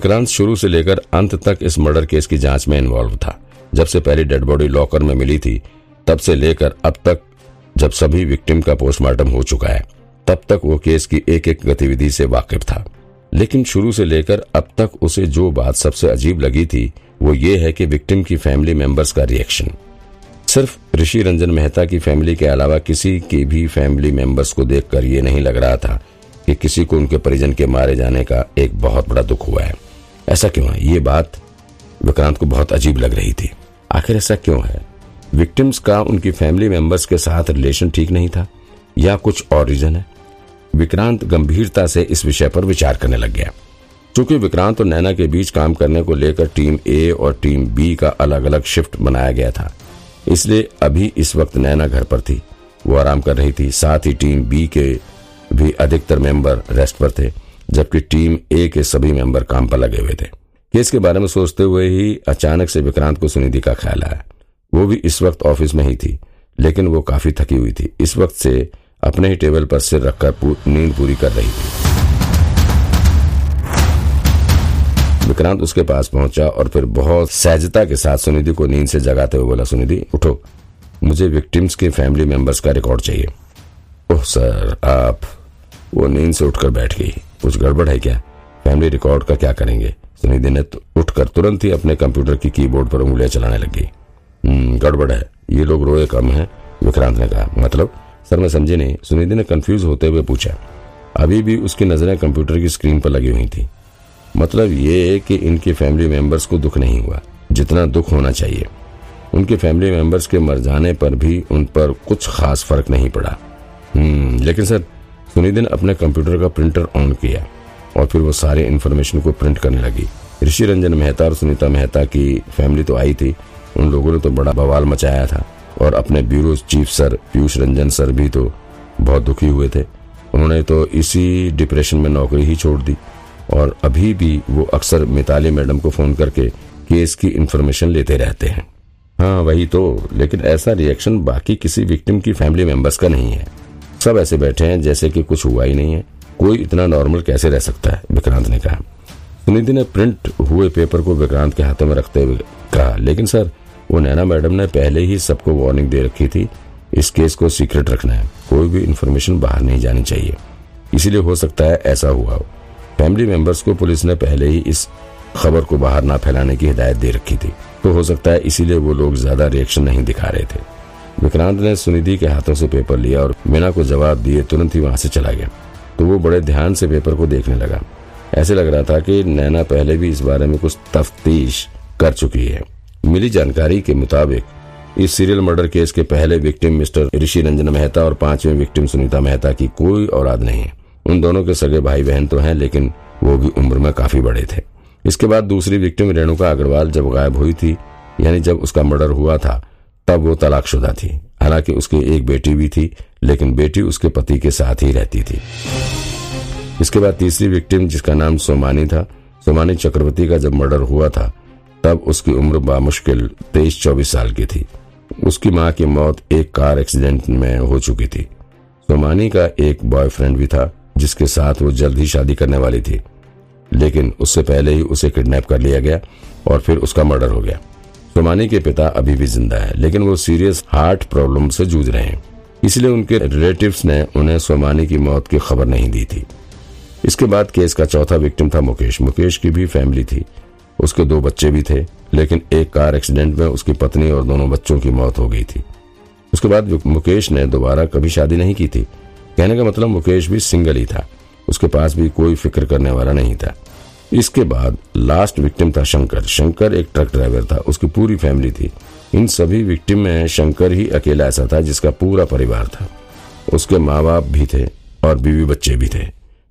विक्रांत शुरू से लेकर अंत तक इस मर्डर केस की जाँच में इन्वॉल्व था। जब से पहली डेड बॉडी लॉकर में मिली थी, तब से लेकर अब तक जब सभी विक्टिम का पोस्टमार्टम हो चुका है, तब तक वो केस की एक एक गतिविधि से वाकिफ था। लेकिन शुरू से लेकर अब तक उसे जो बात सबसे अजीब लगी थी, वो ये है कि विक्टिम की फैमिली मेंबर्स का रिएक्शन सिर्फ़ ऋषि रंजन मेहता की फैमिली के अलावा किसी के भी फैमिली मेंबर्स को देखकर ये नहीं लग रहा था कि किसी को उनके परिजन के मारे जाने का एक बहुत बड़ा दुख हुआ है। ऐसा क्यों है? ये बात विक्रांत को बहुत अजीब लग रही थी। आखिर ऐसा क्यों है? विक्टिम्स का उनकी फैमिली मेंबर्स के साथ रिलेशन ठीक नहीं था, या कुछ और रीजन है? विक्रांत गंभीरता से इस विषय पर विचार करने लग गया। चूँकि विक्रांत और नैना के बीच काम करने को लेकर टीम ए और टीम बी का अलग अलग शिफ्ट बनाया गया था, इसलिए अभी इस वक्त नैना घर पर थी। वो आराम कर रही थी, साथ ही टीम बी के भी अधिकतर मेंबर रेस्ट पर थे। जबकि टीम ए के सभी मेंबर काम पर लगे हुए थे। केस के बारे में सोचते हुए ही अचानक से विक्रांत को सुनिधि का ख्याल आया। वो भी इस वक्त ऑफ़िस में ही थी, लेकिन वो काफ़ी थकी हुई थी। इस वक्त से अपने ही टेबल पर सिर रखकर नींद पूरी कर रही थी। विक्रांत उसके पास पहुँचा और फिर बहुत सहजता के साथ सुनिधि को नींद से जगाते हुए बोला, सुनिधि, उठो। मुझे विक्टिम्स के फैमिली मेंबर्स का रिकॉर्ड चाहिए। ओह, सर, आप वो नींद से उठकर बैठ गई। कुछ गड़बड़ है क्या? फैमिली रिकॉर्ड का क्या करेंगे? सुनिधि ने उठकर तुरंत ही अपने कंप्यूटर की कीबोर्ड पर उंगलियाँ चलाने लग गई। "हम्म, गड़बड़ है। ये लोग रोए कम है विक्रांत ने कहा। मतलब? सर मैं समझी नहीं। सुनिधि ने कंफ्यूज होते हुए पूछा। अभी भी उसकी नज़रें कंप्यूटर की स्क्रीन पर लगी हुई थी। मतलब ये कि इनके फैमिली मेंबर्स को दुख नहीं हुआ जितना दुख होना चाहिए। उनके फैमिली मेंबर्स के मर जाने पर भी उन पर कुछ खास फ़र्क नहीं पड़ा। हम्म लेकिन सर सुनिधि ने अपने कंप्यूटर का प्रिंटर ऑन किया और फिर वो सारे इन्फॉर्मेशन को प्रिंट करने लगी। ऋषि रंजन मेहता और सुनीता मेहता की फैमिली तो आई थी। उन लोगों ने तो बड़ा बवाल मचाया था और अपने bureau chief sir Piyush Ranjan sir भी तो बहुत दुखी हुए थे। उन्होंने तो इसी डिप्रेशन में नौकरी ही छोड़ दी और अभी भी वो अक्सर मिताली मैडम को फ़ोन करके केस की इन्फॉर्मेशन लेते रहते हैं। हाँ वही तो लेकिन ऐसा रिएक्शन बाकी किसी विक्टिम की फैमिली मेंबर्स का नहीं है। सब ऐसे बैठे हैं जैसे कि कुछ हुआ ही नहीं है। कोई इतना नॉर्मल कैसे रह सकता है? विक्रांत ने कहा। सुनिधि ने प्रिंट हुए पेपर को विक्रांत के हाथों में रखते हुए कहा, लेकिन सर, वो नैना मैडम ने पहले ही सबको वार्निंग दे रखी थी। इस केस को सीक्रेट रखना है। कोई भी इन्फॉर्मेशन बाहर नहीं जानी चाहिए। इसीलिए हो सकता है ऐसा हुआ हो। फैमिली मेंबर्स को पुलिस ने पहले ही इस खबर को बाहर ना फैलाने की हिदायत दे रखी थी। तो हो सकता है इसीलिए वो लोग ज़्यादा रिएक्शन नहीं दिखा रहे थे। विक्रांत ने सुनिधि के हाथों से पेपर लिया और मीना को जवाब दिए तुरंत ही वहाँ से चला गया। तो वो बड़े ध्यान से पेपर को देखने लगा। ऐसे लग रहा था कि नैना पहले भी इस बारे में कुछ तफ्तीश कर चुकी है। मिली जानकारी के मुताबिक, इस सीरियल मर्डर केस के पहले विक्टिम मिस्टर ऋषि रंजन मेहता और पाँचवें विक्टिम सुनीता मेहता की कोई औलाद नहीं है। उन दोनों के सगे भाई बहन तो हैं, लेकिन वो भी उम्र में काफ़ी बड़े थे। इसके बाद दूसरी विक्टिम रेणुका अग्रवाल जब गायब हुई थी, यानी जब उसका मर्डर हुआ था तब वो तलाकशुदा थी। हालाँकि उसकी एक बेटी भी थी, लेकिन बेटी उसके पति के साथ ही रहती थी। इसके बाद तीसरी विक्टिम, जिसका नाम सोमानी था, सोमानी चक्रवर्ती का जब मर्डर हुआ था, तब उसकी उम्र बामुश्किल तेईस चौबीस साल की थी। उसकी माँ की मौत एक कार एक्सीडेंट में हो चुकी थी। सोमानी का एक बॉयफ्रेंड भी था, जिसके साथ वो जल्द ही शादी करने वाली थी। लेकिन उससे पहले ही उसे किडनैप कर लिया गया और फिर उसका मर्डर हो गया। सोमानी के पिता अभी भी ज़िंदा है, लेकिन वो सीरियस हार्ट प्रॉब्लम से जूझ रहे हैं। इसलिए उनके रिलेटिव्स ने उन्हें सोमानी की मौत की खबर नहीं दी थी। इसके बाद केस का चौथा विक्टिम था मुकेश। मुकेश की भी फैमिली थी। उसके दो बच्चे भी थे, लेकिन एक कार एक्सीडेंट में उसकी पत्नी और दोनों बच्चों की मौत हो गई थी। उसके बाद मुकेश ने दोबारा कभी शादी नहीं की थी। कहने का मतलब मुकेश भी सिंगल ही था। उसके पास भी कोई फ़िक्र करने वाला नहीं था। इसके बाद लास्ट विक्टिम था शंकर। शंकर एक ट्रक ड्राइवर था, उसकी पूरी फैमिली थी। इन सभी विक्टिम में शंकर ही अकेला ऐसा था जिसका पूरा परिवार था। उसके माँ बाप भी थे और बीवी बच्चे भी थे।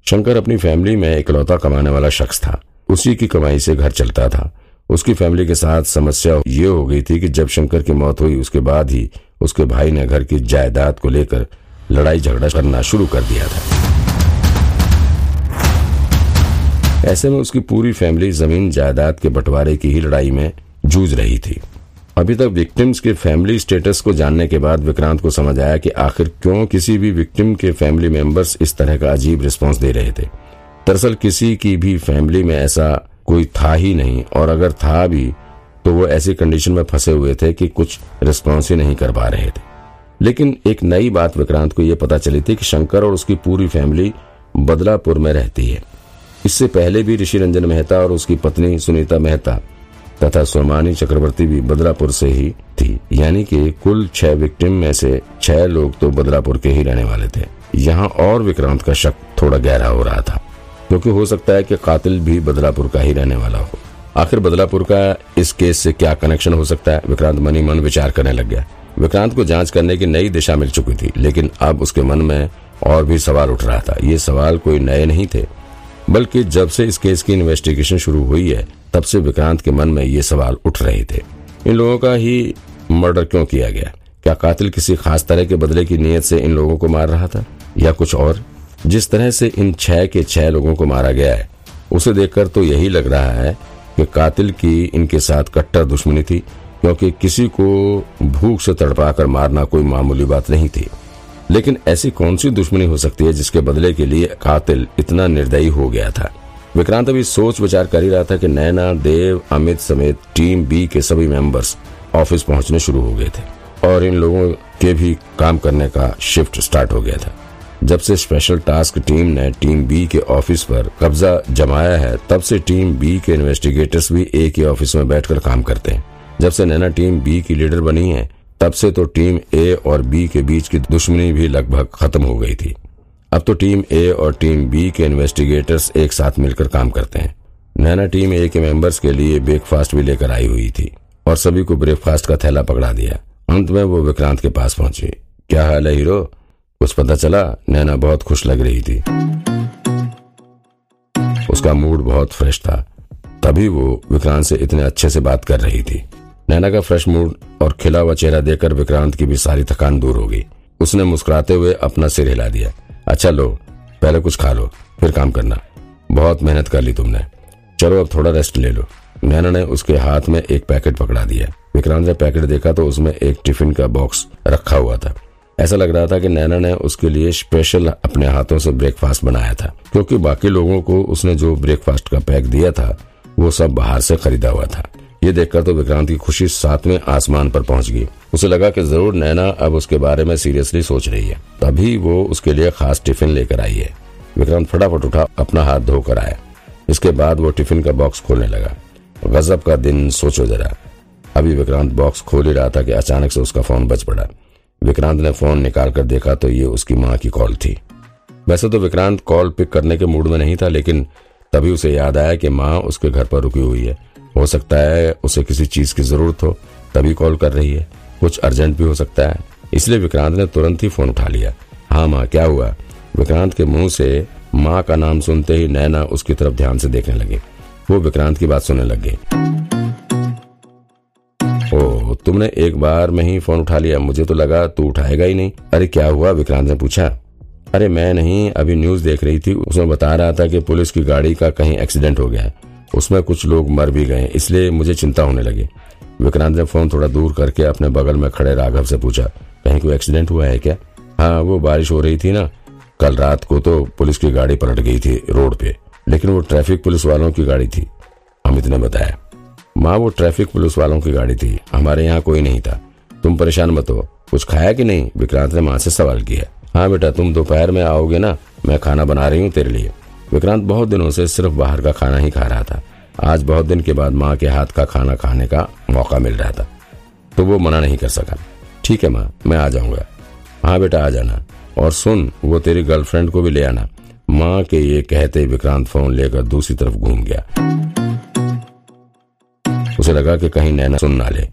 शंकर अपनी फैमिली में इकलौता कमाने वाला शख्स था। उसी की कमाई से घर चलता था। उसकी फैमिली के साथ समस्या ये हो गई थी कि जब शंकर की मौत हुई, उसके बाद ही उसके भाई ने घर की जायदाद को लेकर लड़ाई झगड़ा करना शुरू कर दिया था। ऐसे में उसकी पूरी फैमिली ज़मीन जायदाद के बंटवारे की ही लड़ाई में जूझ रही थी। अभी तक विक्टिम्स के फैमिली स्टेटस को जानने के बाद विक्रांत को समझ आया कि आखिर क्यों किसी भी विक्टिम के फैमिली मेंबर्स इस तरह का अजीब रिस्पांस दे रहे थे। दरअसल किसी की भी फैमिली में ऐसा कोई था ही नहीं, और अगर था भी तो वो ऐसी कंडीशन में फंसे हुए थे कि कुछ रिस्पॉन्स ही नहीं कर पा रहे थे। लेकिन एक नई बात विक्रांत को यह पता चली थी कि शंकर और उसकी पूरी फैमिली बदलापुर में रहती है। इससे पहले भी ऋषि रंजन मेहता और उसकी पत्नी सुनीता मेहता तथा सोमानी चक्रवर्ती भी बदलापुर से ही थी। यानी कि कुल छह विक्टिम में से छह लोग तो बदलापुर के ही रहने वाले थे। यहाँ और विक्रांत का शक थोड़ा गहरा हो रहा था, क्योंकि हो सकता है कि कातिल भी बदलापुर का ही रहने वाला हो। आखिर बदलापुर का इस केस से क्या कनेक्शन हो सकता है? विक्रांत मनी मन विचार करने लग गया। विक्रांत को जाँच करने की नई दिशा मिल चुकी थी, लेकिन अब उसके मन में और भी सवाल उठ रहा था। ये सवाल कोई नए नहीं थे बल्कि जब से इस केस की इन्वेस्टिगेशन शुरू हुई है, तब से विक्रांत के मन में ये सवाल उठ रहे थे। इन लोगों का ही मर्डर क्यों किया गया? क्या कातिल किसी खास तरह के बदले की नीयत से इन लोगों को मार रहा था? या कुछ और? जिस तरह से इन छह के छह लोगों को मारा गया है, उसे देखकर तो यही लग रहा है कि कातिल की इनके साथ कट्टर दुश्मनी थी, क्योंकि किसी को भूख से तड़पा कर मारना कोई मामूली बात नहीं थी। लेकिन ऐसी कौन सी दुश्मनी हो सकती है जिसके बदले के लिए कातिल इतना निर्दयी हो गया था? विक्रांत अभी सोच विचार कर ही रहा था कि नैना, देव, अमित समेत टीम बी के सभी मेंबर्स ऑफ़िस पहुँचने शुरू हो गए थे और इन लोगों के भी काम करने का शिफ्ट स्टार्ट हो गया था। जब से स्पेशल टास्क टीम ने टीम बी के ऑफ़िस पर कब्जा जमाया है, तब से टीम बी के इन्वेस्टिगेटर्स भी एक ही ऑफ़िस में बैठकर काम करते हैं। जब से नैना टीम बी की लीडर बनी है तब से तो टीम ए और बी के बीच की दुश्मनी भी लगभग खत्म हो गई थी। अब तो टीम ए और टीम बी के इन्वेस्टिगेटर्स एक साथ मिलकर काम करते हैं। नैना टीम ए के मेंबर्स के लिए ब्रेकफास्ट भी लेकर आई हुई थी और सभी को ब्रेकफास्ट का थैला पकड़ा दिया। अंत में वो विक्रांत के पास पहुँची। क्या हाल है हीरो? कुछ पता चला? नैना बहुत खुश लग रही थी। उसका मूड बहुत फ्रेश था। तभी वो विक्रांत से इतने अच्छे से बात कर रही थी। नैना का फ्रेश मूड और खिला हुआ चेहरा देखकर विक्रांत की भी सारी थकान दूर हो गई। उसने मुस्कुराते हुए अपना सिर हिला दिया। अच्छा लो, पहले कुछ खा लो, फिर काम करना। बहुत मेहनत कर ली तुमने। चलो अब थोड़ा रेस्ट ले लो। नैना ने उसके हाथ में एक पैकेट पकड़ा दिया। विक्रांत ने पैकेट देखा तो उसमें एक टिफ़िन का बॉक्स रखा हुआ था। ऐसा लग रहा था कि नैना ने उसके लिए स्पेशल अपने हाथों से ब्रेकफास्ट बनाया था, क्योंकि बाकी लोगों को उसने जो ब्रेकफास्ट का पैक दिया था, वो सब बाहर से खरीदा हुआ था। ये देखकर तो विक्रांत की खुशी सातवें आसमान पर पहुँच गई। उसे लगा कि ज़रूर नैना अब उसके बारे में सीरियसली सोच रही है। तभी वो उसके लिए खास टिफ़िन लेकर आई है। विक्रांत फटाफट उठा, अपना हाथ धोकर आया। इसके बाद वो टिफ़िन का बॉक्स खोलने लगा। गजब का दिन, सोचो जरा। अभी विक्रांत बॉक्स खोल ही रहा था कि अचानक से उसका फ़ोन बच पड़ा। विक्रांत ने फ़ोन निकाल कर देखा तो ये उसकी माँ की कॉल थी। वैसे तो विक्रांत कॉल पिक करने के मूड में नहीं था, लेकिन तभी उसे याद आया कि माँ उसके घर पर रुकी हुई है। हो सकता है उसे किसी चीज़ की ज़रूरत हो, तभी कॉल कर रही है। कुछ अर्जेंट भी हो सकता है। इसलिए विक्रांत ने तुरंत ही फ़ोन उठा लिया। हाँ माँ, क्या हुआ? विक्रांत के मुँह से माँ का नाम सुनते ही नैना उसकी तरफ़ ध्यान से देखने लगे। वो विक्रांत की बात सुनने लग। गई ओ तुमने एक बार में ही फ़ोन उठा लिया। मुझे तो लगा तू उठाएगा ही नहीं। अरे, क्या हुआ? विक्रांत ने पूछा। अरे, मैं नहीं, अभी न्यूज़ देख रही थी। उसमें बता रहा था कि पुलिस की गाड़ी का कहीं एक्सीडेंट हो गया है। उसमें कुछ लोग मर भी गए, इसलिए मुझे चिंता होने लगी। विक्रांत ने फ़ोन थोड़ा दूर करके अपने बगल में खड़े राघव से पूछा, कहीं कोई एक्सीडेंट हुआ है क्या? हाँ वो बारिश हो रही थी ना। कल रात को तो पुलिस की गाड़ी पलट गई थी रोड पे, लेकिन वो ट्रैफ़िक पुलिस वालों की गाड़ी थी, अमित ने बताया। माँ, वो ट्रैफ़िक पुलिस वालों की गाड़ी थी, हमारे यहाँ कोई नहीं था। तुम परेशान मत हो। कुछ खाया कि नहीं? विक्रांत ने माँ से सवाल किया। हाँ बेटा, तुम दोपहर में आओगे ना, मैं खाना बना रही हूँ तेरे लिए। विक्रांत बहुत दिनों से सिर्फ़ बाहर का खाना ही खा रहा था। आज बहुत दिन के बाद माँ के हाथ का खाना खाने का मौका मिल रहा था। तो वो मना नहीं कर सका। ठीक है माँ, मैं आ जाऊँगा। हाँ बेटा, आ जाना। और सुन, वो तेरी गर्लफ्रेंड को भी ले आना। माँ के ये कहते विक्रांत फ़ोन लेकर दूसरी तरफ़ घूम गया। उसे लगा कि कहीं नैना सुन ना ले।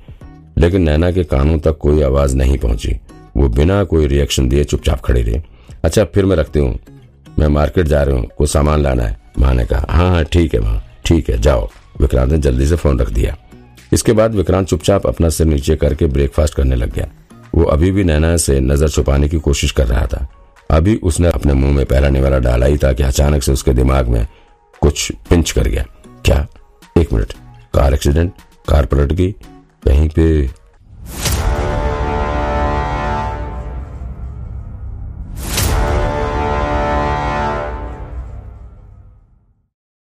लेकिन नैना के कानों तक कोई आवाज़ नहीं पहुँची। वो बिना कोई रिएक्शन दिए चुपचाप खड़े रही। अच्छा फिर मैं रखती हूँ। मैं मार्केट जा रही हूँ, कुछ सामान लाना है। माँ ने कहा हाँ हाँ ठीक है माँ, ठीक है, जाओ। विक्रांत ने जल्दी से फ़ोन रख दिया। इसके बाद विक्रांत चुपचाप अपना सिर नीचे करके ब्रेकफास्ट करने लग गया। वो अभी भी नैना से नज़र छुपाने की कोशिश कर रहा था। अभी उसने अपने मुँह में पहलाने वाला डाला ही था कि अचानक से उसके दिमाग में कुछ पिंच कर गया। क्या? एक मिनट। कार एक्सीडेंट कार पलट गई? कहीं पे